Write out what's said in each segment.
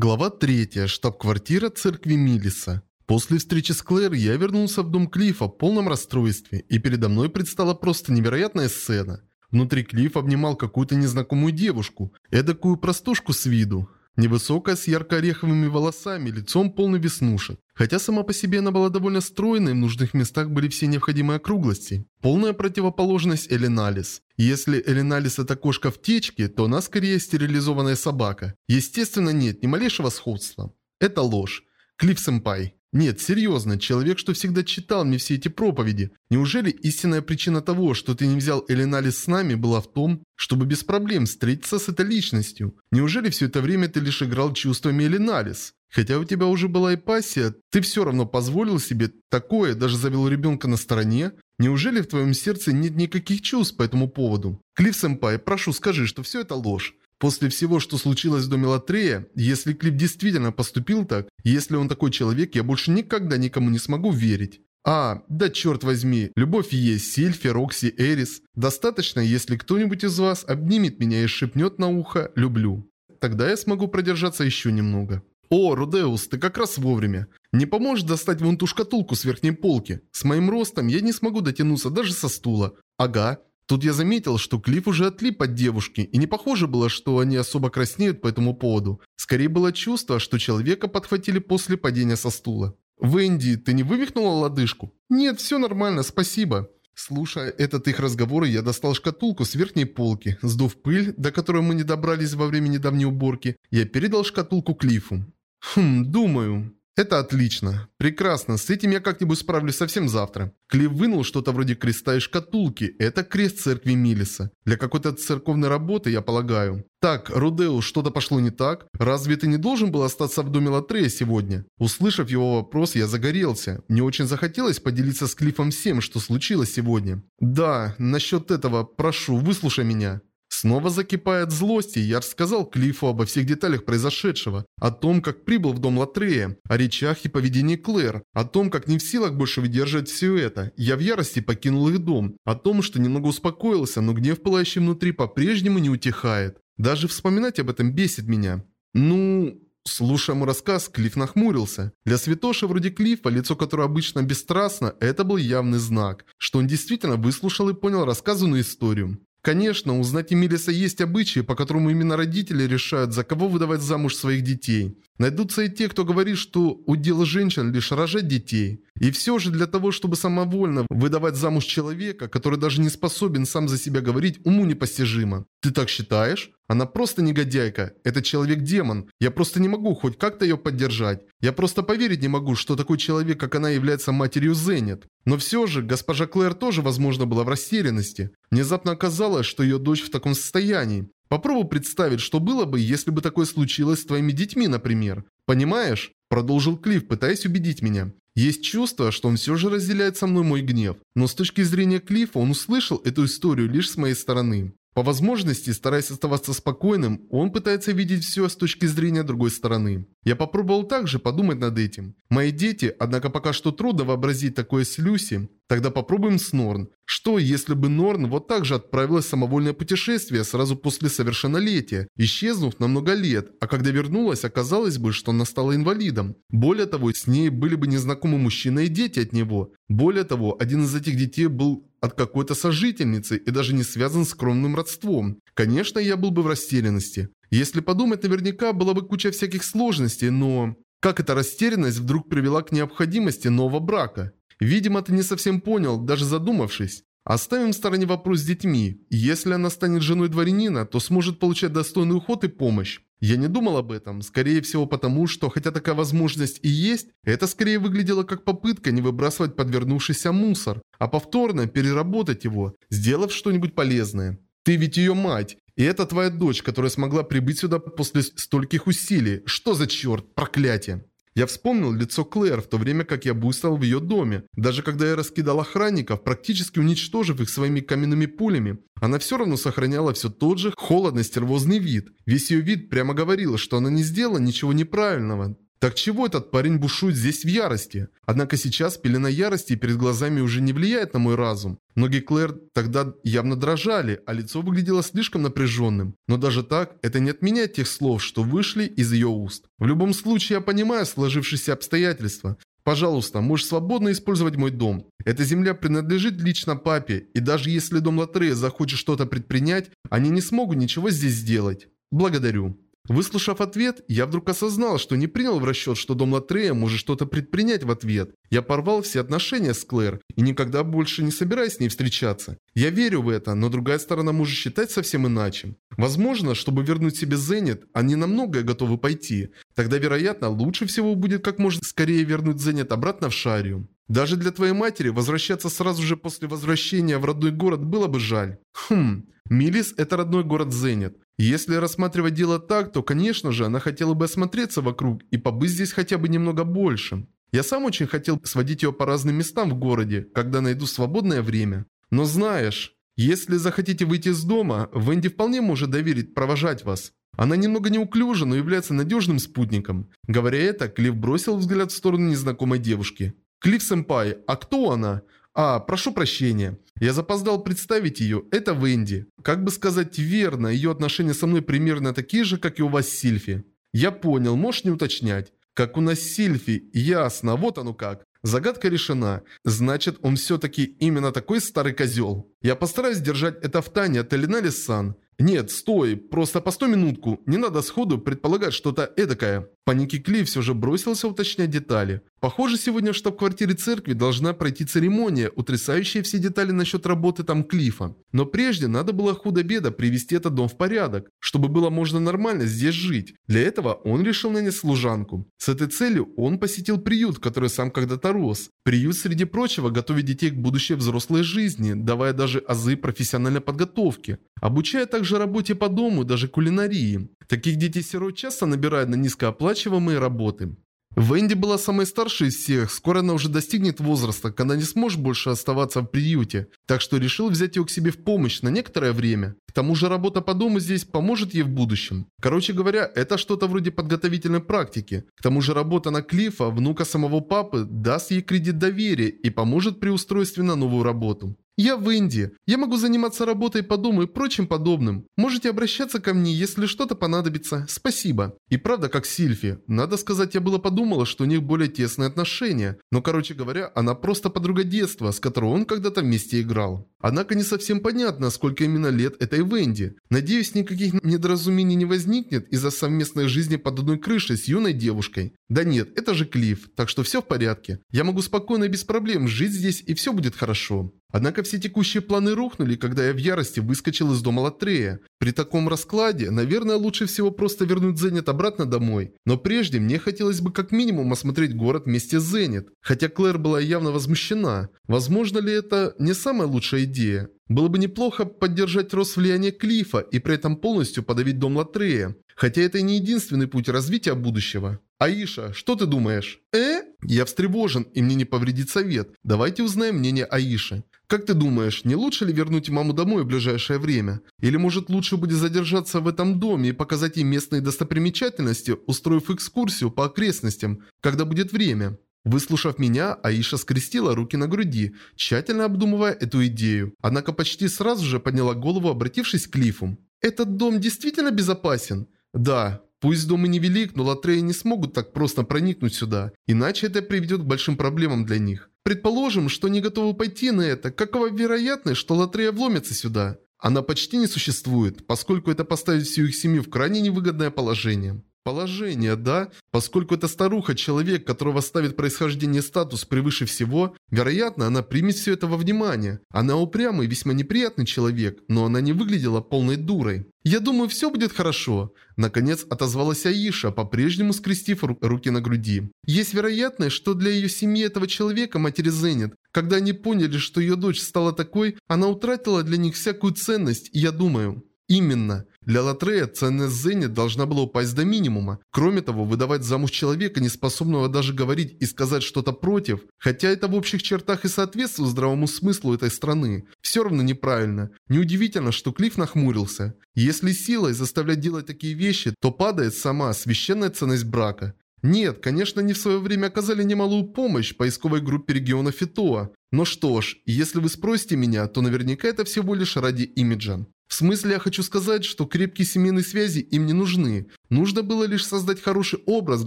Глава 3. Штаб-квартира церкви Милиса. После встречи с Клэр я вернулся в дом Клифа в полном расстройстве, и передо мной предстала просто невероятная сцена. Внутри Клифф обнимал какую-то незнакомую девушку, эдакую простушку с виду. Невысокая, с ярко-ореховыми волосами, лицом полный веснушек. Хотя сама по себе она была довольно стройной, в нужных местах были все необходимые округлости. Полная противоположность Эленалис. Если Эленалис это кошка в течке, то она скорее стерилизованная собака. Естественно, нет ни малейшего сходства. Это ложь. Клифф-сэмпай. Нет, серьезно, человек, что всегда читал мне все эти проповеди. Неужели истинная причина того, что ты не взял Эленалис с нами, была в том, чтобы без проблем встретиться с этой личностью? Неужели все это время ты лишь играл чувствами Эленалис? Хотя у тебя уже была и пассия, ты все равно позволил себе такое, даже завел ребенка на стороне? Неужели в твоем сердце нет никаких чувств по этому поводу? Клифф-сэмпай, прошу, скажи, что все это ложь. После всего, что случилось в доме Латрея, если Клип действительно поступил так, если он такой человек, я больше никогда никому не смогу верить. А, да черт возьми, любовь есть, Сильфи, Рокси, Эрис. Достаточно, если кто-нибудь из вас обнимет меня и шепнет на ухо «люблю». Тогда я смогу продержаться еще немного. О, Рудеус, ты как раз вовремя. Не поможешь достать вон ту шкатулку с верхней полки? С моим ростом я не смогу дотянуться даже со стула. Ага, Тут я заметил, что Клифф уже отлип от девушки, и не похоже было, что они особо краснеют по этому поводу. Скорее было чувство, что человека подхватили после падения со стула. «Венди, ты не вывихнула лодыжку?» «Нет, все нормально, спасибо». Слушая этот их разговор, я достал шкатулку с верхней полки. Сдув пыль, до которой мы не добрались во время недавней уборки, я передал шкатулку Клиффу. «Хм, думаю...» Это отлично. Прекрасно, с этим я как-нибудь справлюсь совсем завтра. Клифф вынул что-то вроде креста и шкатулки. Это крест церкви Милиса. Для какой-то церковной работы, я полагаю. Так, Рудеус, что-то пошло не так? Разве ты не должен был остаться в доме Латрея сегодня? Услышав его вопрос, я загорелся. Мне очень захотелось поделиться с Клиффом всем, что случилось сегодня. Да, насчет этого, прошу, выслушай меня. Снова закипает злость, и я рассказал Клиффу обо всех деталях произошедшего, о том, как прибыл в дом Латрея, о речах и поведении Клэр, о том, как не в силах больше выдерживать все это. Я в ярости покинул их дом, о том, что немного успокоился, но гнев, пылающий внутри, по-прежнему не утихает. Даже вспоминать об этом бесит меня. Ну... Слушая мой рассказ, Клифф нахмурился. Для святоши вроде Клиффа, лицо которого обычно бесстрастно, это был явный знак, что он действительно выслушал и понял рассказанную историю. Конечно, у знати Милиса есть обычаи, по которым именно родители решают, за кого выдавать замуж своих детей. Найдутся и те, кто говорит, что удел женщин лишь рожать детей. И все же для того, чтобы самовольно выдавать замуж человека, который даже не способен сам за себя говорить, уму непостижимо. Ты так считаешь? Она просто негодяйка. Это человек-демон. Я просто не могу хоть как-то ее поддержать. Я просто поверить не могу, что такой человек, как она, является матерью Зенит. Но все же, госпожа Клэр тоже, возможно, была в растерянности. Внезапно оказалось, что ее дочь в таком состоянии. Попробуй представить, что было бы, если бы такое случилось с твоими детьми, например. Понимаешь? Продолжил Клифф, пытаясь убедить меня. Есть чувство, что он все же разделяет со мной мой гнев. Но с точки зрения Клиффа он услышал эту историю лишь с моей стороны. По возможности, стараясь оставаться спокойным, он пытается видеть все с точки зрения другой стороны. Я попробовал также подумать над этим. Мои дети, однако пока что трудно вообразить такое с Люси. Тогда попробуем с Норн. Что, если бы Норн вот так же отправилась в самовольное путешествие сразу после совершеннолетия, исчезнув на много лет, а когда вернулась, оказалось бы, что она стала инвалидом. Более того, с ней были бы незнакомы мужчина и дети от него. Более того, один из этих детей был от какой-то сожительницы и даже не связан с кровным родством. Конечно, я был бы в растерянности. Если подумать, наверняка была бы куча всяких сложностей, но... Как эта растерянность вдруг привела к необходимости нового брака? Видимо, ты не совсем понял, даже задумавшись. Оставим в стороне вопрос с детьми. Если она станет женой дворянина, то сможет получать достойный уход и помощь. Я не думал об этом, скорее всего потому, что хотя такая возможность и есть, это скорее выглядело как попытка не выбрасывать подвернувшийся мусор, а повторно переработать его, сделав что-нибудь полезное. Ты ведь ее мать, и это твоя дочь, которая смогла прибыть сюда после стольких усилий. Что за черт, проклятие. Я вспомнил лицо Клэр в то время, как я буйствовал в ее доме. Даже когда я раскидал охранников, практически уничтожив их своими каменными пулями, она все равно сохраняла все тот же холодно-стервозный вид. Весь ее вид прямо говорил, что она не сделала ничего неправильного. Так чего этот парень бушует здесь в ярости? Однако сейчас пелена ярости перед глазами уже не влияет на мой разум. Ноги Клэр тогда явно дрожали, а лицо выглядело слишком напряженным. Но даже так, это не отменяет тех слов, что вышли из ее уст. В любом случае, я понимаю сложившиеся обстоятельства. Пожалуйста, можешь свободно использовать мой дом. Эта земля принадлежит лично папе, и даже если дом Латрея захочет что-то предпринять, они не смогут ничего здесь сделать. Благодарю. Выслушав ответ, я вдруг осознал, что не принял в расчет, что дом Латрея может что-то предпринять в ответ. Я порвал все отношения с Клэр и никогда больше не собираюсь с ней встречаться. Я верю в это, но другая сторона может считать совсем иначе. Возможно, чтобы вернуть себе Зенит, они на многое готовы пойти. Тогда, вероятно, лучше всего будет как можно скорее вернуть Зенит обратно в Шарию. Даже для твоей матери возвращаться сразу же после возвращения в родной город было бы жаль. Хм, Милис – это родной город Зенит. Если рассматривать дело так, то, конечно же, она хотела бы осмотреться вокруг и побыть здесь хотя бы немного больше. Я сам очень хотел сводить ее по разным местам в городе, когда найду свободное время. Но знаешь, если захотите выйти из дома, Венди вполне может доверить провожать вас. Она немного неуклюжа, но является надежным спутником. Говоря это, Клифф бросил взгляд в сторону незнакомой девушки. «Клифф-сэмпай, а кто она?» А, прошу прощения. Я запоздал представить ее. Это Венди. Как бы сказать верно, ее отношения со мной примерно такие же, как и у вас Сильфи. Я понял, можешь не уточнять. Как у нас Сильфи. Ясно, вот оно как. Загадка решена. Значит, он все-таки именно такой старый козел. Я постараюсь держать это в тайне от Элинали-сан. Нет, стой, просто постой минутку. Не надо сходу предполагать что-то эдакое. Паники Кли все же бросился уточнять детали. Похоже, сегодня в штаб-квартире церкви должна пройти церемония, утрясающая все детали насчет работы там Клифа. Но прежде надо было худо-бедо привести этот дом в порядок, чтобы было можно нормально здесь жить. Для этого он решил нанять служанку. С этой целью он посетил приют, который сам когда-то рос. Приют, среди прочего, готовит детей к будущей взрослой жизни, давая даже азы профессиональной подготовки. Обучая также работе по дому, даже кулинарии. Таких детей-сирот часто набирают на низкооплачиваемые работы. Венди была самой старшей из всех, скоро она уже достигнет возраста, когда не сможет больше оставаться в приюте, так что решил взять ее к себе в помощь на некоторое время. К тому же работа по дому здесь поможет ей в будущем. Короче говоря, это что-то вроде подготовительной практики. К тому же работа на Клифа, внука самого папы, даст ей кредит доверия и поможет при устройстве на новую работу. Я в Индии. Я могу заниматься работой по дому и прочим подобным. Можете обращаться ко мне, если что-то понадобится. Спасибо. И правда, как Сильфи. Надо сказать, я было подумала, что у них более тесные отношения. Но, короче говоря, она просто подруга детства, с которой он когда-то вместе играл. Однако не совсем понятно, сколько именно лет этой Венди. Надеюсь, никаких недоразумений не возникнет из-за совместной жизни под одной крышей с юной девушкой. Да нет, это же Клифф, так что все в порядке. Я могу спокойно и без проблем жить здесь и все будет хорошо. Однако все текущие планы рухнули, когда я в ярости выскочил из дома Латрея. При таком раскладе, наверное, лучше всего просто вернуть Зенит обратно домой. Но прежде мне хотелось бы как минимум осмотреть город вместе с Зенит. Хотя Клэр была явно возмущена. Возможно ли это не самая лучшая идея? Было бы неплохо поддержать рост влияния Клифа и при этом полностью подавить дом Латрея. Хотя это и не единственный путь развития будущего. Аиша, что ты думаешь? Э? Я встревожен, и мне не повредит совет. Давайте узнаем мнение Аиши. Как ты думаешь, не лучше ли вернуть маму домой в ближайшее время? Или может лучше будет задержаться в этом доме и показать ей местные достопримечательности, устроив экскурсию по окрестностям, когда будет время? Выслушав меня, Аиша скрестила руки на груди, тщательно обдумывая эту идею. Однако почти сразу же подняла голову, обратившись к Клифу. «Этот дом действительно безопасен?» «Да, Пусть дом и невелик, но латреи не смогут так просто проникнуть сюда, иначе это приведет к большим проблемам для них. Предположим, что они готовы пойти на это, какова вероятность, что латрея вломится сюда? Она почти не существует, поскольку это поставит всю их семью в крайне невыгодное положение. Положение, да? Поскольку эта старуха – человек, которого ставит происхождение статус превыше всего, вероятно, она примет все это во внимание. Она упрямый и весьма неприятный человек, но она не выглядела полной дурой. «Я думаю, все будет хорошо», – наконец отозвалась Аиша, по-прежнему скрестив ру руки на груди. «Есть вероятность, что для ее семьи этого человека, матери Зенит, когда они поняли, что ее дочь стала такой, она утратила для них всякую ценность, я думаю...» Именно. Для Латрея ценность Зенит должна была упасть до минимума. Кроме того, выдавать замуж человека, не способного даже говорить и сказать что-то против, хотя это в общих чертах и соответствует здравому смыслу этой страны, все равно неправильно. Неудивительно, что Клифф нахмурился. Если силой заставлять делать такие вещи, то падает сама священная ценность брака. Нет, конечно, они в свое время оказали немалую помощь поисковой группе региона Фитоа. Но что ж, если вы спросите меня, то наверняка это всего лишь ради имиджа. В смысле, я хочу сказать, что крепкие семейные связи им не нужны. Нужно было лишь создать хороший образ в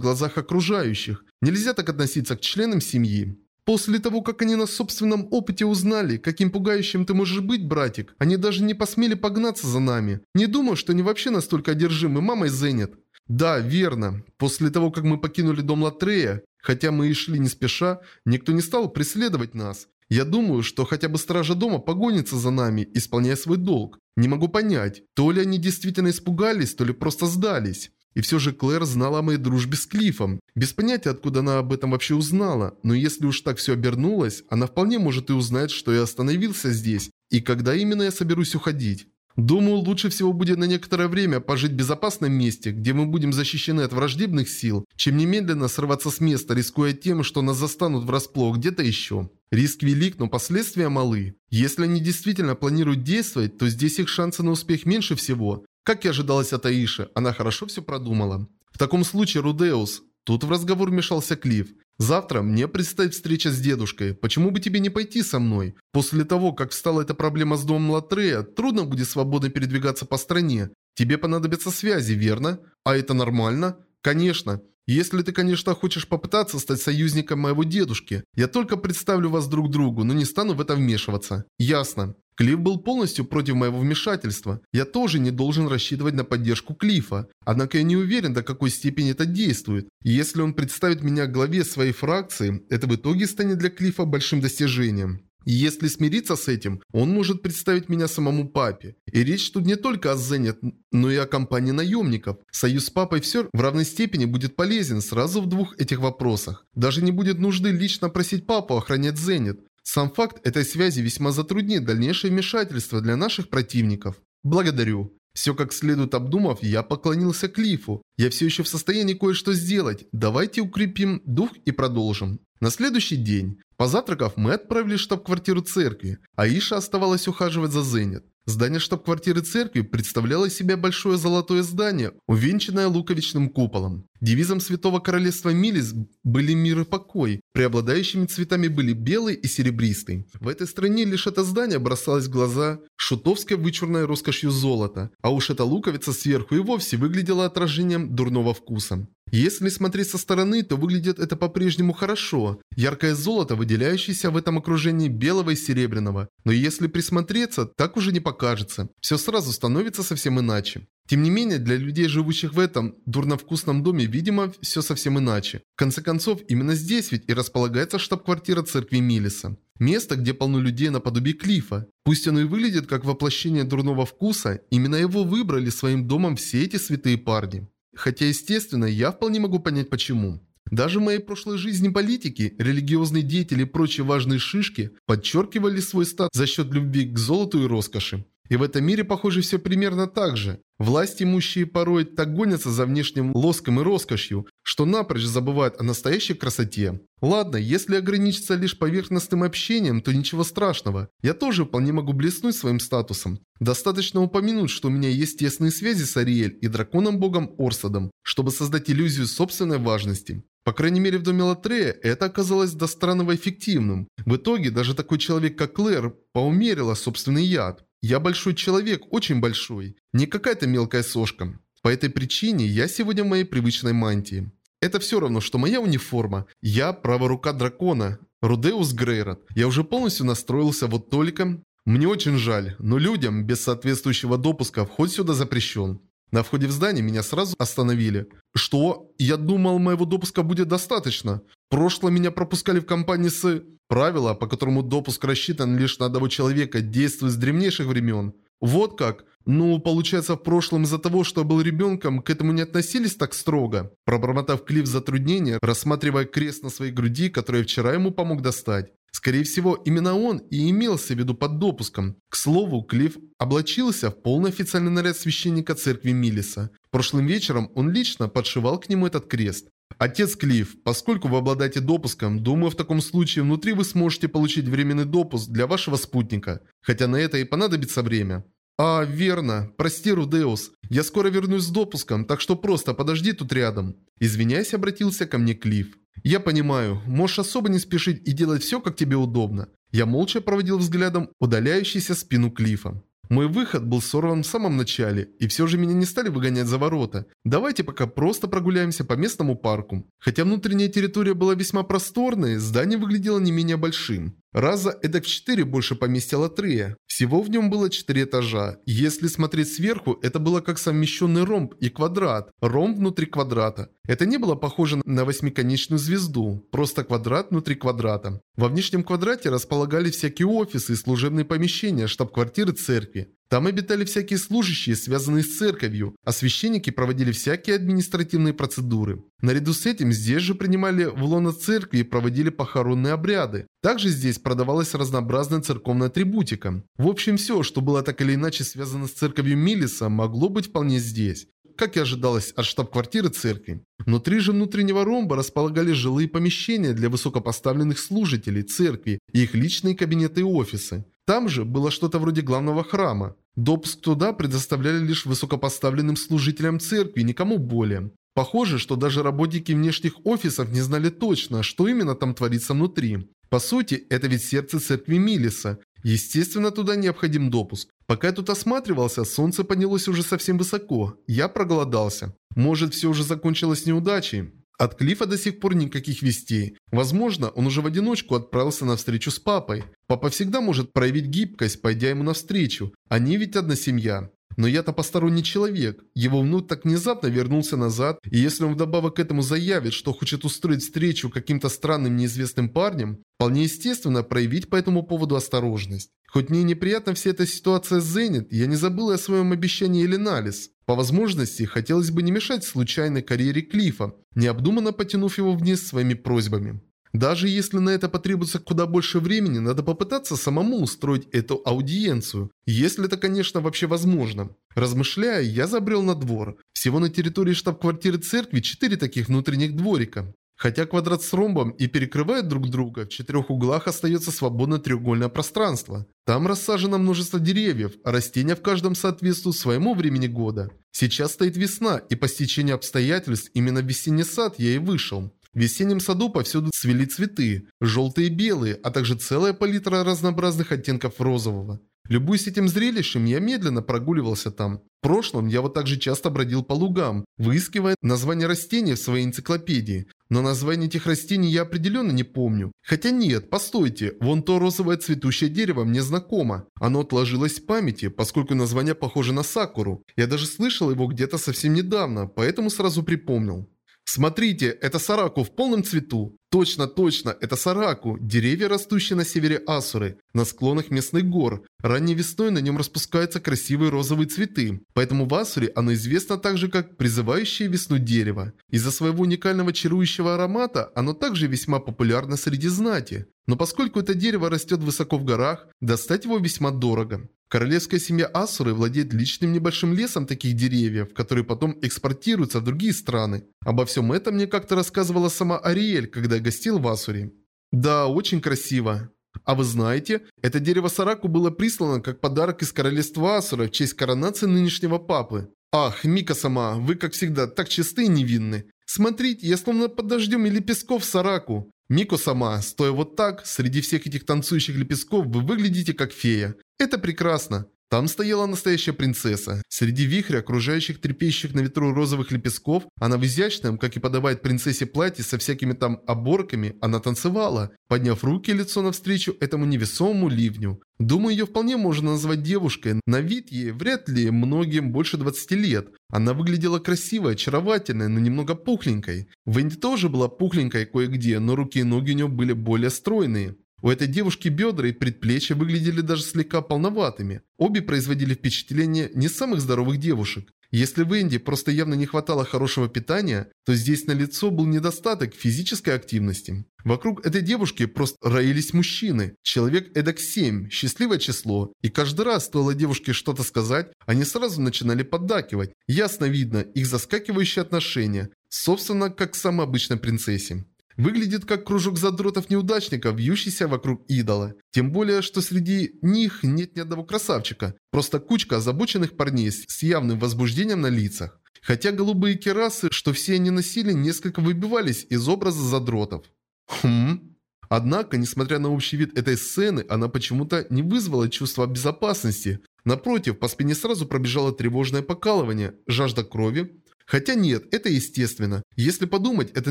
глазах окружающих. Нельзя так относиться к членам семьи. После того, как они на собственном опыте узнали, каким пугающим ты можешь быть, братик, они даже не посмели погнаться за нами. Не думаю, что они вообще настолько одержимы мамой Зенит. Да, верно. После того, как мы покинули дом Латрея, хотя мы и шли не спеша, никто не стал преследовать нас. Я думаю, что хотя бы стража дома погонится за нами, исполняя свой долг. Не могу понять, то ли они действительно испугались, то ли просто сдались. И все же Клэр знала о моей дружбе с Клифом. Без понятия, откуда она об этом вообще узнала. Но если уж так все обернулось, она вполне может и узнать, что я остановился здесь. И когда именно я соберусь уходить. Думаю, лучше всего будет на некоторое время пожить в безопасном месте, где мы будем защищены от враждебных сил, чем немедленно срываться с места, рискуя тем, что нас застанут врасплох где-то еще. Риск велик, но последствия малы. Если они действительно планируют действовать, то здесь их шансы на успех меньше всего. Как и ожидалось от Аиши, она хорошо все продумала. В таком случае, Рудеус, тут в разговор вмешался Клифф. Завтра мне предстоит встреча с дедушкой. Почему бы тебе не пойти со мной? После того, как встала эта проблема с домом Латрея, трудно будет свободно передвигаться по стране. Тебе понадобятся связи, верно? А это нормально? Конечно. Если ты, конечно, хочешь попытаться стать союзником моего дедушки, я только представлю вас друг другу, но не стану в это вмешиваться. Ясно. Клифф был полностью против моего вмешательства. Я тоже не должен рассчитывать на поддержку Клиффа. Однако я не уверен, до какой степени это действует. Если он представит меня главе своей фракции, это в итоге станет для Клиффа большим достижением. И если смириться с этим, он может представить меня самому папе. И речь тут не только о Зенит, но и о компании наемников. Союз с папой все в равной степени будет полезен сразу в двух этих вопросах. Даже не будет нужды лично просить папу охранять Зенит. Сам факт этой связи весьма затруднит дальнейшее вмешательство для наших противников. Благодарю. Все как следует обдумав, я поклонился Клифу. Я все еще в состоянии кое-что сделать. Давайте укрепим дух и продолжим. На следующий день, позавтракав, мы отправились в штаб-квартиру церкви. Аиша оставалась ухаживать за Зенит. Здание штаб-квартиры церкви представляло из себя большое золотое здание, увенчанное луковичным куполом. Девизом Святого Королевства Милис были мир и покой, преобладающими цветами были белый и серебристый. В этой стране лишь это здание бросалось в глаза шутовской вычурной роскошью золота, а уж эта луковица сверху и вовсе выглядела отражением дурного вкуса. Если смотреть со стороны, то выглядит это по-прежнему хорошо. Яркое золото, выделяющееся в этом окружении белого и серебряного. Но если присмотреться, так уже не покажется. Все сразу становится совсем иначе. Тем не менее, для людей, живущих в этом дурновкусном доме, видимо, все совсем иначе. В конце концов, именно здесь ведь и располагается штаб-квартира церкви Милиса. Место, где полно людей наподобие Клифа. Пусть оно и выглядит как воплощение дурного вкуса, именно его выбрали своим домом все эти святые парни. Хотя, естественно, я вполне могу понять почему. Даже в моей прошлой жизни политики, религиозные деятели и прочие важные шишки подчеркивали свой статус за счет любви к золоту и роскоши. И в этом мире, похоже, все примерно так же. Власть имущие порой так гонятся за внешним лоском и роскошью, что напрочь забывают о настоящей красоте. Ладно, если ограничиться лишь поверхностным общением, то ничего страшного. Я тоже вполне могу блеснуть своим статусом. Достаточно упомянуть, что у меня есть тесные связи с Ариэль и драконом-богом Орсадом, чтобы создать иллюзию собственной важности. По крайней мере в доме Латрея это оказалось до странного эффективным. В итоге даже такой человек как Клэр поумерила собственный яд. Я большой человек, очень большой. Не какая-то мелкая сошка. По этой причине я сегодня в моей привычной мантии. Это все равно, что моя униформа. Я правая рука дракона. Рудеус Грейрот. Я уже полностью настроился, вот только... Мне очень жаль, но людям без соответствующего допуска вход сюда запрещен. На входе в здание меня сразу остановили. Что? Я думал, моего допуска будет достаточно. Прошлое меня пропускали в компании с... Правило, по которому допуск рассчитан лишь на одного человека, действует с древнейших времен. Вот как? Ну, получается, в прошлом из-за того, что был ребенком, к этому не относились так строго. Пробормотав Клифф затруднения, рассматривая крест на своей груди, который вчера ему помог достать. Скорее всего, именно он и имелся в виду под допуском. К слову, Клифф облачился в полный официальный наряд священника церкви Милиса. Прошлым вечером он лично подшивал к нему этот крест. Отец Клифф, поскольку вы обладаете допуском, думаю, в таком случае внутри вы сможете получить временный допуск для вашего спутника. Хотя на это и понадобится время. «А, верно. Прости, Рудеус. Я скоро вернусь с допуском, так что просто подожди тут рядом». Извиняясь, обратился ко мне Клифф. «Я понимаю. Можешь особо не спешить и делать все, как тебе удобно». Я молча проводил взглядом удаляющийся спину Клиффа. Мой выход был сорван в самом начале, и все же меня не стали выгонять за ворота. Давайте пока просто прогуляемся по местному парку. Хотя внутренняя территория была весьма просторной, здание выглядело не менее большим. Раза эдак в 4 больше поместья Латрея. Всего в нем было 4 этажа. Если смотреть сверху, это было как совмещенный ромб и квадрат. Ромб внутри квадрата. Это не было похоже на восьмиконечную звезду. Просто квадрат внутри квадрата. Во внешнем квадрате располагались всякие офисы и служебные помещения, штаб-квартиры церкви. Там обитали всякие служащие, связанные с церковью, а священники проводили всякие административные процедуры. Наряду с этим здесь же принимали в лоно церкви и проводили похоронные обряды. Также здесь продавалась разнообразная церковная атрибутика. В общем, все, что было так или иначе связано с церковью Милиса, могло быть вполне здесь как и ожидалось от штаб-квартиры церкви. Внутри же внутреннего ромба располагались жилые помещения для высокопоставленных служителей церкви и их личные кабинеты и офисы. Там же было что-то вроде главного храма. Допуск туда предоставляли лишь высокопоставленным служителям церкви, никому более. Похоже, что даже работники внешних офисов не знали точно, что именно там творится внутри. По сути, это ведь сердце церкви Милиса. Естественно, туда необходим допуск. Пока я тут осматривался, солнце поднялось уже совсем высоко. Я проголодался. Может, все уже закончилось неудачей? От Клифа до сих пор никаких вестей. Возможно, он уже в одиночку отправился на встречу с папой. Папа всегда может проявить гибкость, пойдя ему навстречу. Они ведь одна семья. Но я-то посторонний человек. Его внук так внезапно вернулся назад, и если он вдобавок к этому заявит, что хочет устроить встречу каким-то странным неизвестным парнем, вполне естественно проявить по этому поводу осторожность. Хоть мне неприятна вся эта ситуация с Зенит, я не забыл о своем обещании Эленалис. По возможности, хотелось бы не мешать случайной карьере Клифа, необдуманно потянув его вниз своими просьбами. Даже если на это потребуется куда больше времени, надо попытаться самому устроить эту аудиенцию. Если это, конечно, вообще возможно. Размышляя, я забрел на двор. Всего на территории штаб-квартиры церкви четыре таких внутренних дворика. Хотя квадрат с ромбом и перекрывает друг друга, в четырех углах остается свободное треугольное пространство. Там рассажено множество деревьев, а растения в каждом соответствуют своему времени года. Сейчас стоит весна, и по стечению обстоятельств именно в весенний сад я и вышел. В весеннем саду повсюду цвели цветы, желтые и белые, а также целая палитра разнообразных оттенков розового. Любуясь этим зрелищем, я медленно прогуливался там. В прошлом я вот так же часто бродил по лугам, выискивая названия растений в своей энциклопедии. Но название этих растений я определенно не помню. Хотя нет, постойте, вон то розовое цветущее дерево мне знакомо. Оно отложилось в памяти, поскольку название похоже на сакуру. Я даже слышал его где-то совсем недавно, поэтому сразу припомнил. Смотрите, это Сараку в полном цвету. Точно, точно, это Сараку, деревья, растущие на севере Асуры, на склонах местных гор. Ранней весной на нем распускаются красивые розовые цветы, поэтому в Асуре оно известно также как призывающее весну дерево. Из-за своего уникального чарующего аромата оно также весьма популярно среди знати. Но поскольку это дерево растет высоко в горах, достать его весьма дорого. Королевская семья Асуры владеет личным небольшим лесом таких деревьев, которые потом экспортируются в другие страны. Обо всем этом мне как-то рассказывала сама Ариэль, когда я гостил в Асуре. Да, очень красиво. А вы знаете, это дерево Сараку было прислано как подарок из королевства Асура в честь коронации нынешнего папы. Ах, Мика сама, вы как всегда так чисты и невинны. Смотрите, я словно под дождем и лепестков Сараку. Мико сама, стоя вот так, среди всех этих танцующих лепестков, вы выглядите как фея. Это прекрасно. Там стояла настоящая принцесса. Среди вихря, окружающих трепещущих на ветру розовых лепестков, она в изящном, как и подобает принцессе платье со всякими там оборками, она танцевала, подняв руки и лицо навстречу этому невесомому ливню. Думаю, ее вполне можно назвать девушкой. На вид ей вряд ли многим больше 20 лет. Она выглядела красивой, очаровательной, но немного пухленькой. Венди тоже была пухленькой кое-где, но руки и ноги у нее были более стройные. У этой девушки бедра и предплечья выглядели даже слегка полноватыми. Обе производили впечатление не самых здоровых девушек. Если в Энди просто явно не хватало хорошего питания, то здесь на лицо был недостаток физической активности. Вокруг этой девушки просто роились мужчины. Человек эдак 7, счастливое число. И каждый раз стоило девушке что-то сказать, они сразу начинали поддакивать. Ясно видно их заскакивающие отношения. Собственно, как к самой обычной принцессе. Выглядит как кружок задротов-неудачников, вьющийся вокруг идола. Тем более, что среди них нет ни одного красавчика. Просто кучка озабоченных парней с явным возбуждением на лицах. Хотя голубые керасы, что все они носили, несколько выбивались из образа задротов. Хм... Однако, несмотря на общий вид этой сцены, она почему-то не вызвала чувства безопасности. Напротив, по спине сразу пробежало тревожное покалывание, жажда крови. Хотя нет, это естественно. Если подумать, это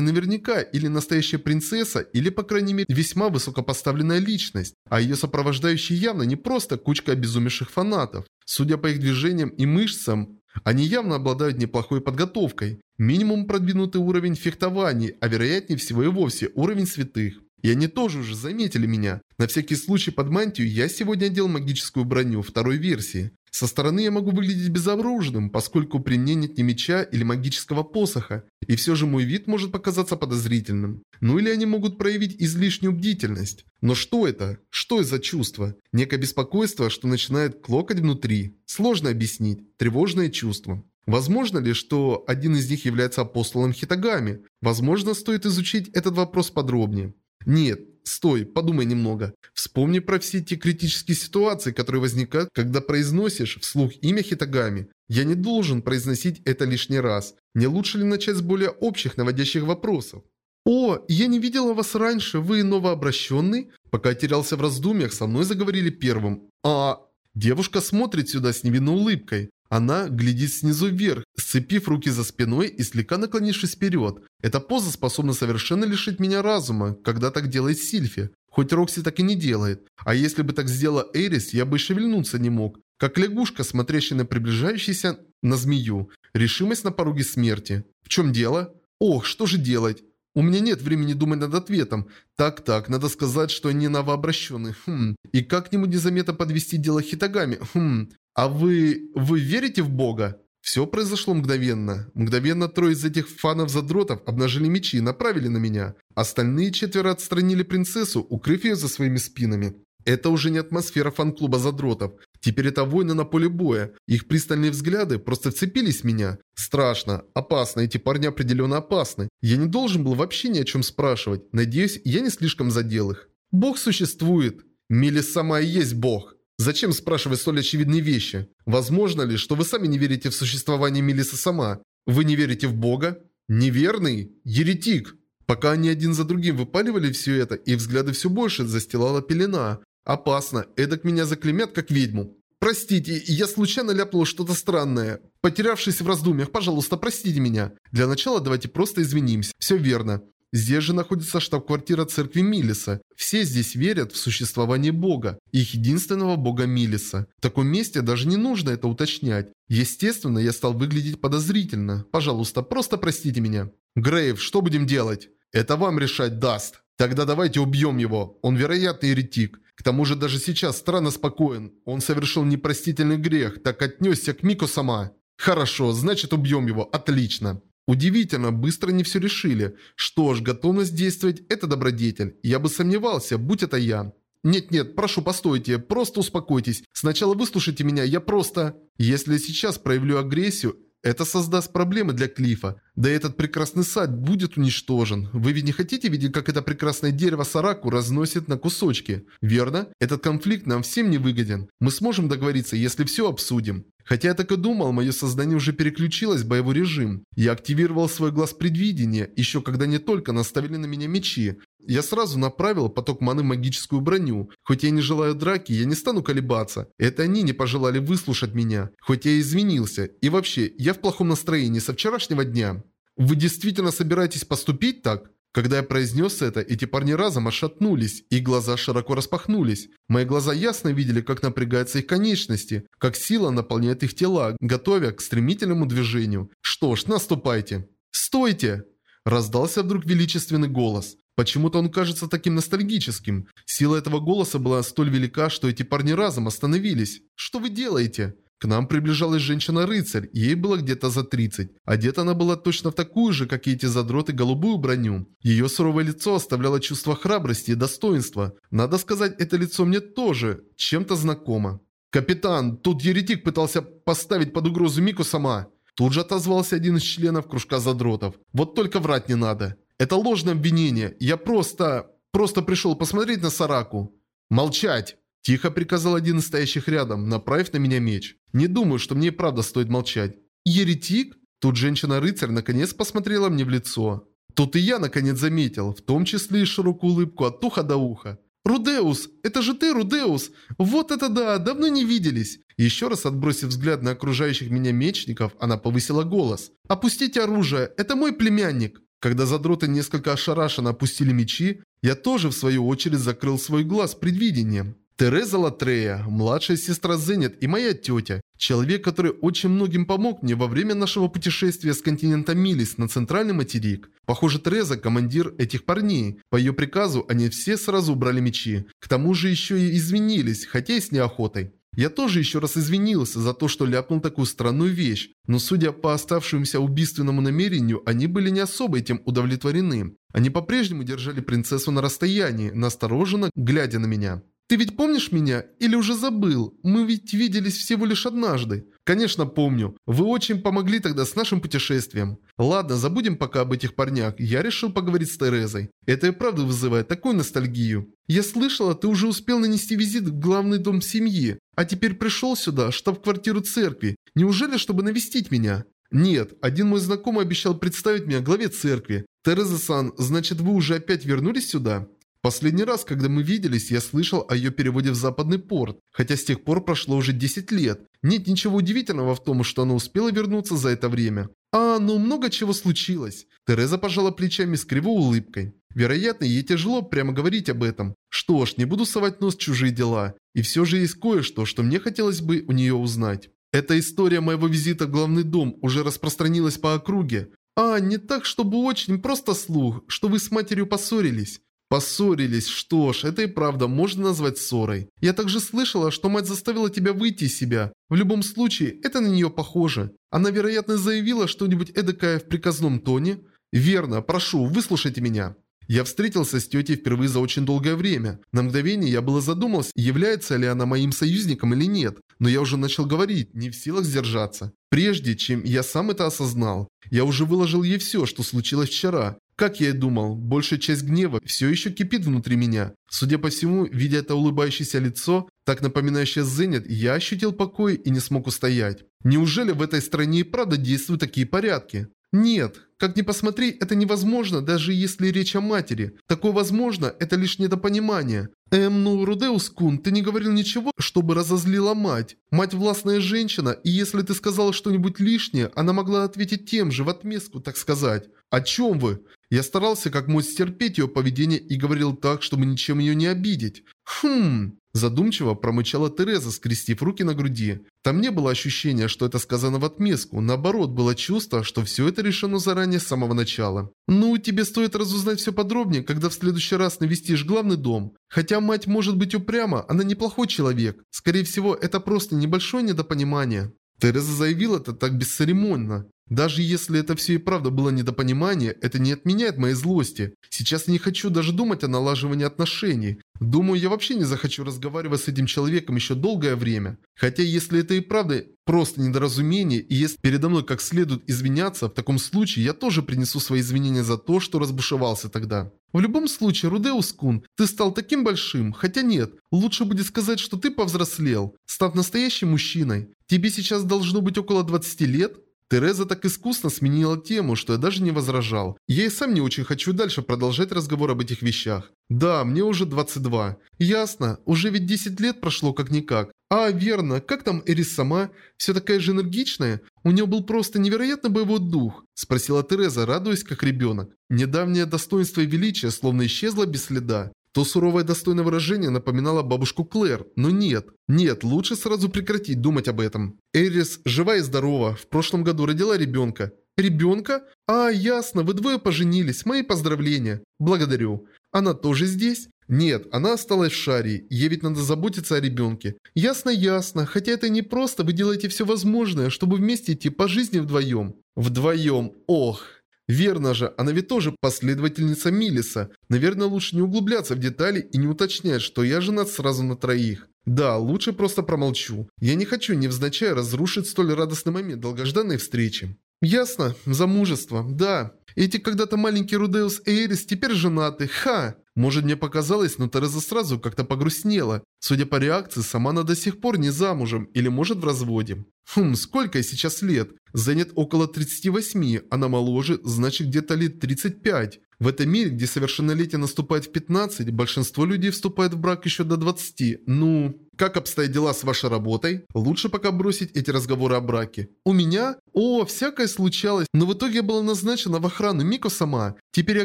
наверняка или настоящая принцесса, или по крайней мере весьма высокопоставленная личность. А ее сопровождающие явно не просто кучка обезумевших фанатов. Судя по их движениям и мышцам, они явно обладают неплохой подготовкой. Минимум продвинутый уровень фехтований, а вероятнее всего и вовсе уровень святых. И они тоже уже заметили меня. На всякий случай под мантию я сегодня одел магическую броню второй версии. Со стороны я могу выглядеть безоружным, поскольку при мне нет ни меча или магического посоха, и все же мой вид может показаться подозрительным. Ну или они могут проявить излишнюю бдительность. Но что это? Что это за чувство? Некое беспокойство, что начинает клокать внутри. Сложно объяснить. Тревожное чувство. Возможно ли, что один из них является апостолом Хитагами? Возможно, стоит изучить этот вопрос подробнее. Нет, стой, подумай немного. Вспомни про все те критические ситуации, которые возникают, когда произносишь вслух имя Хитагами. Я не должен произносить это лишний раз. Не лучше ли начать с более общих наводящих вопросов? «О, я не видела вас раньше, вы новообращенный?» Пока я терялся в раздумьях, со мной заговорили первым. «А...» Девушка смотрит сюда с невинной улыбкой. Она глядит снизу вверх, сцепив руки за спиной и слегка наклонившись вперед. Эта поза способна совершенно лишить меня разума, когда так делает Сильфи. Хоть Рокси так и не делает. А если бы так сделала Эрис, я бы шевельнуться не мог. Как лягушка, смотрящая на приближающийся на змею. Решимость на пороге смерти. В чем дело? Ох, что же делать? У меня нет времени думать над ответом. Так-так, надо сказать, что они новообращенные. Хм. И как-нибудь незаметно подвести дело Хитагами. Хм. «А вы... вы верите в Бога?» Все произошло мгновенно. Мгновенно трое из этих фанов-задротов обнажили мечи и направили на меня. Остальные четверо отстранили принцессу, укрыв ее за своими спинами. Это уже не атмосфера фан-клуба задротов. Теперь это войны на поле боя. Их пристальные взгляды просто вцепились в меня. Страшно, опасно, эти парни определенно опасны. Я не должен был вообще ни о чем спрашивать. Надеюсь, я не слишком задел их. Бог существует. Милис сама и есть Бог. Зачем спрашивать столь очевидные вещи? Возможно ли, что вы сами не верите в существование Мелисы сама? Вы не верите в Бога? Неверный? Еретик? Пока они один за другим выпаливали все это, и взгляды все больше застилала пелена. Опасно, эдак меня заклемят как ведьму. Простите, я случайно ляпнул что-то странное. Потерявшись в раздумьях, пожалуйста, простите меня. Для начала давайте просто извинимся. Все верно. Здесь же находится штаб-квартира церкви Милиса. Все здесь верят в существование Бога, их единственного Бога Милиса. В таком месте даже не нужно это уточнять. Естественно, я стал выглядеть подозрительно. Пожалуйста, просто простите меня. Грейв, что будем делать? Это вам решать даст. Тогда давайте убьем его. Он вероятный еретик. К тому же даже сейчас странно спокоен. Он совершил непростительный грех, так отнесся к Мико сама. Хорошо, значит убьем его. Отлично. Удивительно, быстро не все решили. Что ж, готовность действовать – это добродетель. Я бы сомневался, будь это я. «Нет-нет, прошу, постойте, просто успокойтесь. Сначала выслушайте меня, я просто...» «Если сейчас проявлю агрессию, это создаст проблемы для Клифа. Да и этот прекрасный сад будет уничтожен. Вы ведь не хотите видеть, как это прекрасное дерево Сараку разносит на кусочки? Верно? Этот конфликт нам всем не выгоден. Мы сможем договориться, если все обсудим. Хотя я так и думал, мое сознание уже переключилось в боевой режим. Я активировал свой глаз предвидения, еще когда не только наставили на меня мечи. Я сразу направил поток маны в магическую броню. Хоть я не желаю драки, я не стану колебаться. Это они не пожелали выслушать меня. Хоть я и извинился. И вообще, я в плохом настроении со вчерашнего дня. Вы действительно собираетесь поступить так? Когда я произнес это, эти парни разом ошатнулись, и глаза широко распахнулись. Мои глаза ясно видели, как напрягаются их конечности, как сила наполняет их тела, готовя к стремительному движению. Что ж, наступайте. «Стойте!» Раздался вдруг величественный голос. Почему-то он кажется таким ностальгическим. Сила этого голоса была столь велика, что эти парни разом остановились. «Что вы делаете?» К нам приближалась женщина-рыцарь, ей было где-то за 30. Одета она была точно в такую же, как и эти задроты, голубую броню. Ее суровое лицо оставляло чувство храбрости и достоинства. Надо сказать, это лицо мне тоже чем-то знакомо. «Капитан, тут еретик пытался поставить под угрозу Мику сама». Тут же отозвался один из членов кружка задротов. «Вот только врать не надо». Это ложное обвинение. Я просто... просто пришел посмотреть на Сараку. Молчать! Тихо приказал один из стоящих рядом, направив на меня меч. Не думаю, что мне и правда стоит молчать. Еретик? Тут женщина-рыцарь наконец посмотрела мне в лицо. Тут и я наконец заметил, в том числе и широкую улыбку от уха до уха. «Рудеус! Это же ты, Рудеус! Вот это да! Давно не виделись!» Еще раз отбросив взгляд на окружающих меня мечников, она повысила голос. «Опустите оружие! Это мой племянник!» Когда задроты несколько ошарашенно опустили мечи, я тоже в свою очередь закрыл свой глаз предвидением. Тереза Латрея, младшая сестра Зенит и моя тетя. Человек, который очень многим помог мне во время нашего путешествия с континента Милис на центральный материк. Похоже, Тереза – командир этих парней. По ее приказу они все сразу убрали мечи. К тому же еще и извинились, хотя и с неохотой. Я тоже еще раз извинился за то, что ляпнул такую странную вещь, но судя по оставшемуся убийственному намерению, они были не особо этим удовлетворены. Они по-прежнему держали принцессу на расстоянии, настороженно глядя на меня. Ты ведь помнишь меня? Или уже забыл? Мы ведь виделись всего лишь однажды. Конечно, помню. Вы очень помогли тогда с нашим путешествием. Ладно, забудем пока об этих парнях. Я решил поговорить с Терезой. Это и правда вызывает такую ностальгию. Я слышала, ты уже успел нанести визит в главный дом семьи. А теперь пришел сюда, штаб-квартиру церкви. Неужели, чтобы навестить меня? Нет, один мой знакомый обещал представить меня главе церкви. Тереза-сан, значит вы уже опять вернулись сюда? Последний раз, когда мы виделись, я слышал о ее переводе в западный порт, хотя с тех пор прошло уже 10 лет. Нет ничего удивительного в том, что она успела вернуться за это время. А, ну много чего случилось. Тереза пожала плечами с кривой улыбкой. Вероятно, ей тяжело прямо говорить об этом. Что ж, не буду совать нос в чужие дела. И все же есть кое-что, что мне хотелось бы у нее узнать. Эта история моего визита в главный дом уже распространилась по округе. А, не так, чтобы очень, просто слух, что вы с матерью поссорились. Поссорились, что ж, это и правда можно назвать ссорой. Я также слышала, что мать заставила тебя выйти из себя. В любом случае, это на нее похоже. Она, вероятно, заявила что-нибудь эдакое в приказном тоне. Верно, прошу, выслушайте меня. Я встретился с тетей впервые за очень долгое время. На мгновение я было задумался, является ли она моим союзником или нет. Но я уже начал говорить, не в силах сдержаться. Прежде чем я сам это осознал, я уже выложил ей все, что случилось вчера. Как я и думал, большая часть гнева все еще кипит внутри меня. Судя по всему, видя это улыбающееся лицо, так напоминающее Зенит, я ощутил покой и не смог устоять. Неужели в этой стране и правда действуют такие порядки? Нет, как ни посмотри, это невозможно, даже если речь о матери. Такое возможно, это лишь недопонимание. Эм, ну, Рудеус-кун, ты не говорил ничего, чтобы разозлила мать. Мать властная женщина, и если ты сказал что-нибудь лишнее, она могла ответить тем же, в отместку, так сказать. О чем вы? Я старался как мог стерпеть ее поведение и говорил так, чтобы ничем ее не обидеть. Хм... Задумчиво промычала Тереза, скрестив руки на груди. Там не было ощущения, что это сказано в отместку. Наоборот, было чувство, что все это решено заранее с самого начала. «Ну, тебе стоит разузнать все подробнее, когда в следующий раз навестишь главный дом. Хотя мать может быть упряма, она неплохой человек. Скорее всего, это просто небольшое недопонимание». Тереза заявила это так бесцеремонно. Даже если это все и правда было недопонимание, это не отменяет моей злости. Сейчас я не хочу даже думать о налаживании отношений. Думаю, я вообще не захочу разговаривать с этим человеком еще долгое время. Хотя если это и правда просто недоразумение, и если передо мной как следует извиняться, в таком случае я тоже принесу свои извинения за то, что разбушевался тогда. В любом случае, Рудеус Кун, ты стал таким большим, хотя нет, лучше будет сказать, что ты повзрослел, став настоящим мужчиной. Тебе сейчас должно быть около 20 лет? Тереза так искусно сменила тему, что я даже не возражал. Я и сам не очень хочу дальше продолжать разговор об этих вещах. Да, мне уже 22. Ясно, уже ведь 10 лет прошло как-никак. А, верно, как там Эрис сама? Все такая же энергичная? У нее был просто невероятно боевой дух. Спросила Тереза, радуясь как ребенок. Недавнее достоинство и величие словно исчезло без следа. То суровое достойное выражение напоминало бабушку Клэр, но нет. Нет, лучше сразу прекратить думать об этом. Эрис жива и здорова, в прошлом году родила ребенка. Ребенка? А, ясно, вы двое поженились, мои поздравления. Благодарю. Она тоже здесь? Нет, она осталась в Шаре, ей ведь надо заботиться о ребенке. Ясно, ясно, хотя это не просто, вы делаете все возможное, чтобы вместе идти по жизни вдвоем. Вдвоем, ох. Верно же, она ведь тоже последовательница Милиса. Наверное, лучше не углубляться в детали и не уточнять, что я женат сразу на троих. Да, лучше просто промолчу. Я не хочу невзначай разрушить столь радостный момент долгожданной встречи. Ясно, замужество, да. Эти когда-то маленькие Рудеус и Эрис теперь женаты, ха! Может мне показалось, но Тереза сразу как-то погрустнела. Судя по реакции, сама она до сих пор не замужем или может в разводе. Хм, сколько ей сейчас лет? Занят около 38, она моложе, значит где-то лет 35. В этом мире, где совершеннолетие наступает в 15, большинство людей вступает в брак еще до 20. Ну, как обстоят дела с вашей работой? Лучше пока бросить эти разговоры о браке. У меня? О, всякое случалось, но в итоге я была назначена в охрану Мико сама. Теперь я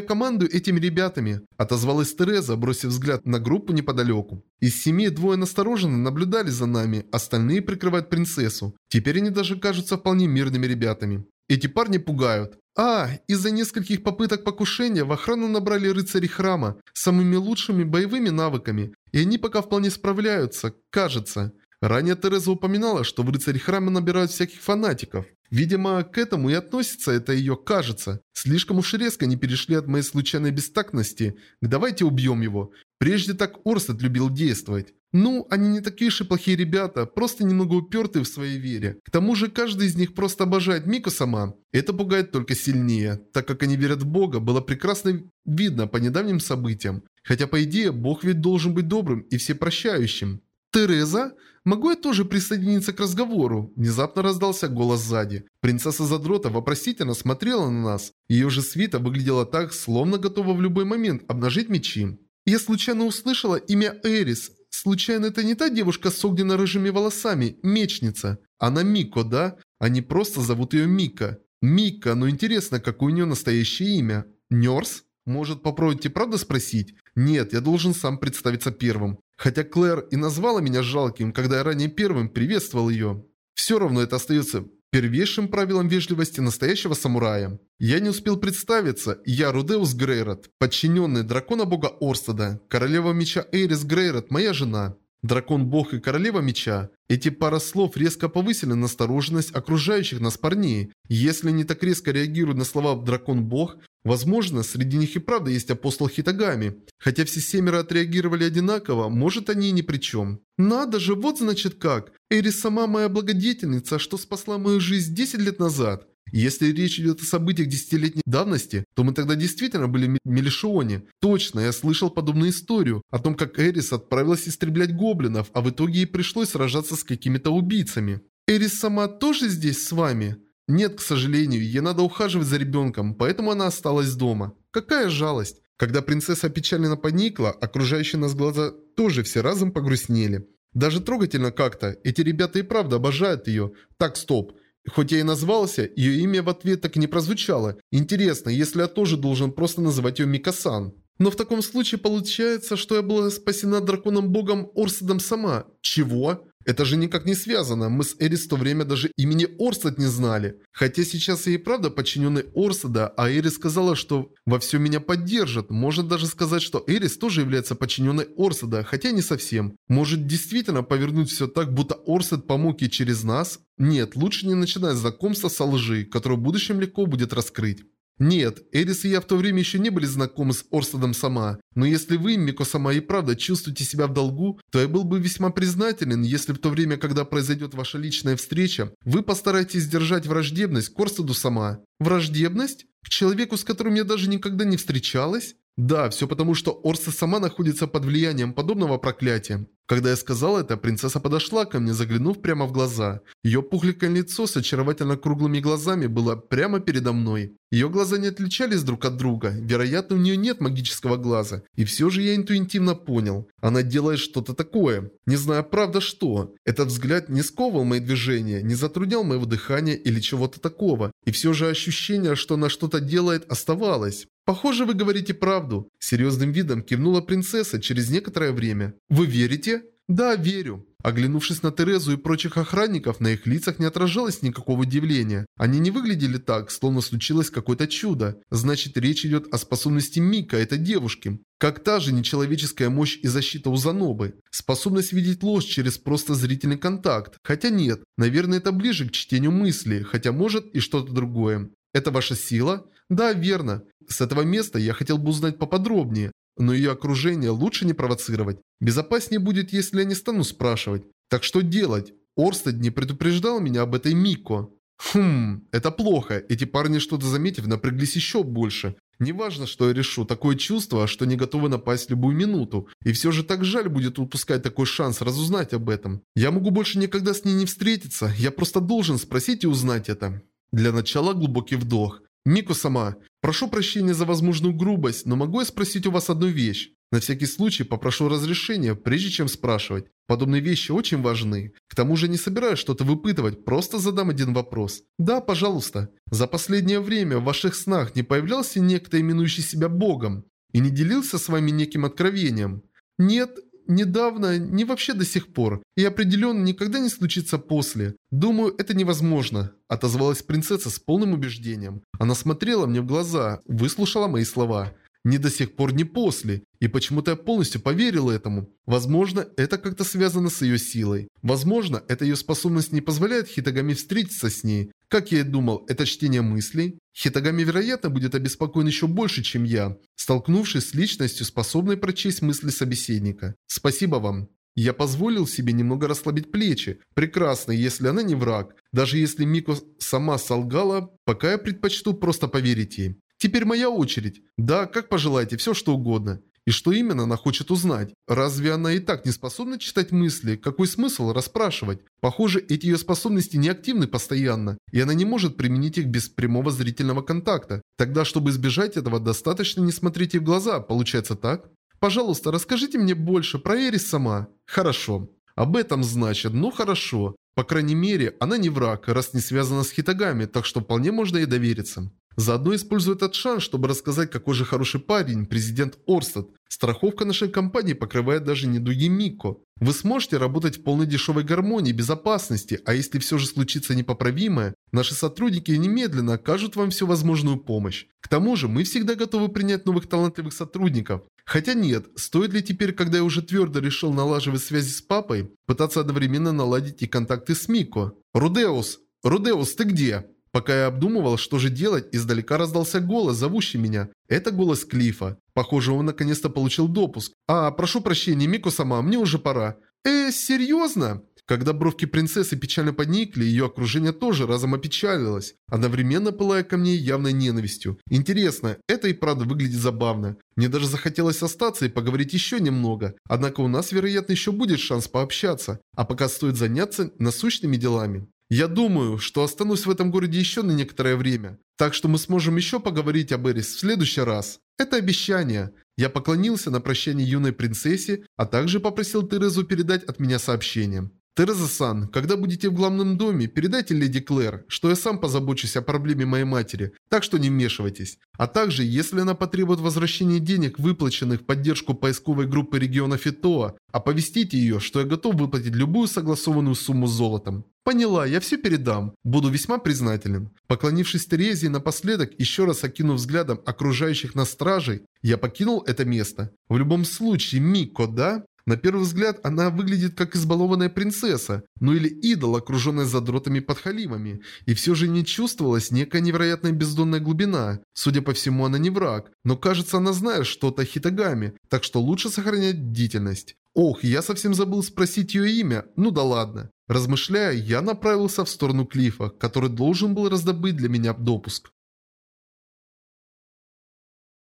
командую этими ребятами. Отозвалась Тереза, бросив взгляд на группу неподалеку. Из семи двое настороженно наблюдали за нами, остальные прикрывают принцессу. Теперь они даже кажутся вполне мирными ребятами. Эти парни пугают. А, из-за нескольких попыток покушения в охрану набрали рыцари храма самыми лучшими боевыми навыками, и они пока вполне справляются, кажется. Ранее Тереза упоминала, что в рыцари храма набирают всяких фанатиков. Видимо, к этому и относится это ее «кажется». Слишком уж резко не перешли от моей случайной бестактности к «давайте убьем его». Прежде так Орстед любил действовать. Ну, они не такие уж и плохие ребята, просто немного упертые в своей вере. К тому же каждый из них просто обожает Мику сама. Это пугает только сильнее, так как они верят в Бога, было прекрасно видно по недавним событиям. Хотя по идее, Бог ведь должен быть добрым и всепрощающим. «Тереза? Могу я тоже присоединиться к разговору?» Внезапно раздался голос сзади. Принцесса Задрота вопросительно смотрела на нас. Ее же свита выглядела так, словно готова в любой момент обнажить мечи. Я случайно услышала имя Эрис. Случайно это не та девушка с огненно-рыжими волосами, мечница? Она Мико, да? Они просто зовут ее Мика. Мика, но интересно, какое у нее настоящее имя? Нёрс? Может, попробуйте правда спросить? Нет, я должен сам представиться первым. Хотя Клэр и назвала меня жалким, когда я ранее первым приветствовал ее. Все равно это остается первейшим правилом вежливости настоящего самурая. Я не успел представиться, я Рудеус Грейрот, подчиненный дракона бога Орстеда, королева меча Эйрис Грейрот, моя жена. Дракон-бог и королева меча. Эти пара слов резко повысили настороженность окружающих нас парней. Если они так резко реагируют на слова «дракон-бог», возможно, среди них и правда есть апостол Хитагами. Хотя все семеро отреагировали одинаково, может они и ни при чем. Надо же, вот значит как. Эрис сама моя благодетельница, что спасла мою жизнь 10 лет назад. Если речь идет о событиях десятилетней давности, то мы тогда действительно были в Мелишионе. Точно, я слышал подобную историю о том, как Эрис отправилась истреблять гоблинов, а в итоге ей пришлось сражаться с какими-то убийцами. Эрис сама тоже здесь с вами? Нет, к сожалению, ей надо ухаживать за ребенком, поэтому она осталась дома. Какая жалость. Когда принцесса печально поникла, окружающие нас глаза тоже все разом погрустнели. Даже трогательно как-то. Эти ребята и правда обожают ее. Так, стоп. Хоть я и назвался, ее имя в ответ так и не прозвучало. Интересно, если я тоже должен просто называть ее Микасан. Но в таком случае получается, что я была спасена драконом-богом Орседом сама. Чего? Это же никак не связано. Мы с Эрис в то время даже имени Орсет не знали. Хотя сейчас я и правда подчиненный Орседа, а Эрис сказала, что во всем меня поддержат. Можно даже сказать, что Эрис тоже является подчиненной Орседа, хотя не совсем. Может действительно повернуть все так, будто Орсет помог ей через нас? Нет, лучше не начинать знакомство со лжи, которую в будущем легко будет раскрыть. Нет, Эрис и я в то время еще не были знакомы с Орстедом сама, но если вы, Мико сама, и правда чувствуете себя в долгу, то я был бы весьма признателен, если в то время, когда произойдет ваша личная встреча, вы постараетесь сдержать враждебность к Орстеду сама. Враждебность? К человеку, с которым я даже никогда не встречалась? Да, все потому, что Орса сама находится под влиянием подобного проклятия. Когда я сказал это, принцесса подошла ко мне, заглянув прямо в глаза. Ее пухленькое лицо с очаровательно круглыми глазами было прямо передо мной. Ее глаза не отличались друг от друга. Вероятно, у нее нет магического глаза. И все же я интуитивно понял. Она делает что-то такое. Не знаю, правда, что. Этот взгляд не сковывал мои движения, не затруднял моего дыхания или чего-то такого. И все же ощущение, что она что-то делает, оставалось. «Похоже, вы говорите правду», – серьезным видом кивнула принцесса через некоторое время. «Вы верите?» «Да, верю». Оглянувшись на Терезу и прочих охранников, на их лицах не отражалось никакого удивления. Они не выглядели так, словно случилось какое-то чудо. Значит, речь идет о способности Мика, этой девушки. Как та же нечеловеческая мощь и защита у Занобы. Способность видеть ложь через просто зрительный контакт. Хотя нет, наверное, это ближе к чтению мысли, хотя может и что-то другое. Это ваша сила? Да, верно. С этого места я хотел бы узнать поподробнее, но ее окружение лучше не провоцировать. Безопаснее будет, если я не стану спрашивать. Так что делать? Орстед не предупреждал меня об этой Мико. Хм, это плохо. Эти парни что-то заметив, напряглись еще больше. Неважно, что я решу, такое чувство, что не готовы напасть любую минуту. И все же так жаль будет упускать такой шанс разузнать об этом. Я могу больше никогда с ней не встретиться, я просто должен спросить и узнать это. Для начала глубокий вдох. Мико сама, прошу прощения за возможную грубость, но могу я спросить у вас одну вещь? На всякий случай попрошу разрешения, прежде чем спрашивать. Подобные вещи очень важны. К тому же не собираюсь что-то выпытывать, просто задам один вопрос. Да, пожалуйста. За последнее время в ваших снах не появлялся некто, именующий себя Богом? И не делился с вами неким откровением? Нет, недавно, не вообще до сих пор. И определенно никогда не случится после. Думаю, это невозможно. Отозвалась принцесса с полным убеждением. Она смотрела мне в глаза, выслушала мои слова. Ни до сих пор, ни после. И почему-то я полностью поверил этому. Возможно, это как-то связано с ее силой. Возможно, эта ее способность не позволяет Хитагами встретиться с ней. Как я и думал, это чтение мыслей. Хитагами, вероятно, будет обеспокоен еще больше, чем я, столкнувшись с личностью, способной прочесть мысли собеседника. Спасибо вам. Я позволил себе немного расслабить плечи. Прекрасно, если она не враг. Даже если Мико сама солгала, пока я предпочту просто поверить ей. Теперь моя очередь. Да, как пожелаете, все что угодно. И что именно она хочет узнать? Разве она и так не способна читать мысли? Какой смысл расспрашивать? Похоже, эти ее способности не активны постоянно, и она не может применить их без прямого зрительного контакта. Тогда, чтобы избежать этого, достаточно не смотреть ей в глаза, получается так? Пожалуйста, расскажите мне больше про Эрис сама. Хорошо. Об этом значит, ну хорошо. По крайней мере, она не враг, раз не связана с Хитагами, так что вполне можно ей довериться. Заодно использую этот шанс, чтобы рассказать, какой же хороший парень президент Орстед. Страховка нашей компании покрывает даже недуги Мико. Вы сможете работать в полной дешевой гармонии, безопасности, а если все же случится непоправимое, наши сотрудники немедленно окажут вам всю возможную помощь. К тому же, мы всегда готовы принять новых талантливых сотрудников. Хотя нет, стоит ли теперь, когда я уже твердо решил налаживать связи с папой, пытаться одновременно наладить и контакты с Мико? Рудеус! Рудеус, ты где? Пока я обдумывал, что же делать, издалека раздался голос, зовущий меня. Это голос Клифа. Похоже, он наконец-то получил допуск. «А, прошу прощения, Мико сама, мне уже пора». «Э, серьезно?» Когда бровки принцессы печально подникли, ее окружение тоже разом опечалилось, одновременно пылая ко мне явной ненавистью. Интересно, это и правда выглядит забавно. Мне даже захотелось остаться и поговорить еще немного, однако у нас, вероятно, еще будет шанс пообщаться, а пока стоит заняться насущными делами. Я думаю, что останусь в этом городе еще на некоторое время, так что мы сможем еще поговорить об Эрис в следующий раз. Это обещание. Я поклонился на прощание юной принцессе, а также попросил Терезу передать от меня сообщение. Тереза-сан, когда будете в главном доме, передайте леди Клэр, что я сам позабочусь о проблеме моей матери, так что не вмешивайтесь. А также, если она потребует возвращения денег, выплаченных в поддержку поисковой группы региона Фитоа, оповестите ее, что я готов выплатить любую согласованную сумму золотом. Поняла, я все передам. Буду весьма признателен. Поклонившись Терезе напоследок, еще раз окинув взглядом окружающих нас стражей, я покинул это место. В любом случае, Мико, да? На первый взгляд она выглядит как избалованная принцесса, ну или идол, окруженная задротами-подхалимами. И все же не чувствовалась некая невероятная бездонная глубина. Судя по всему, она не враг, но кажется, она знает что-то о Хитагами, так что лучше сохранять бдительность. Ох, я совсем забыл спросить ее имя, ну да ладно. Размышляя, я направился в сторону Клифа, который должен был раздобыть для меня допуск.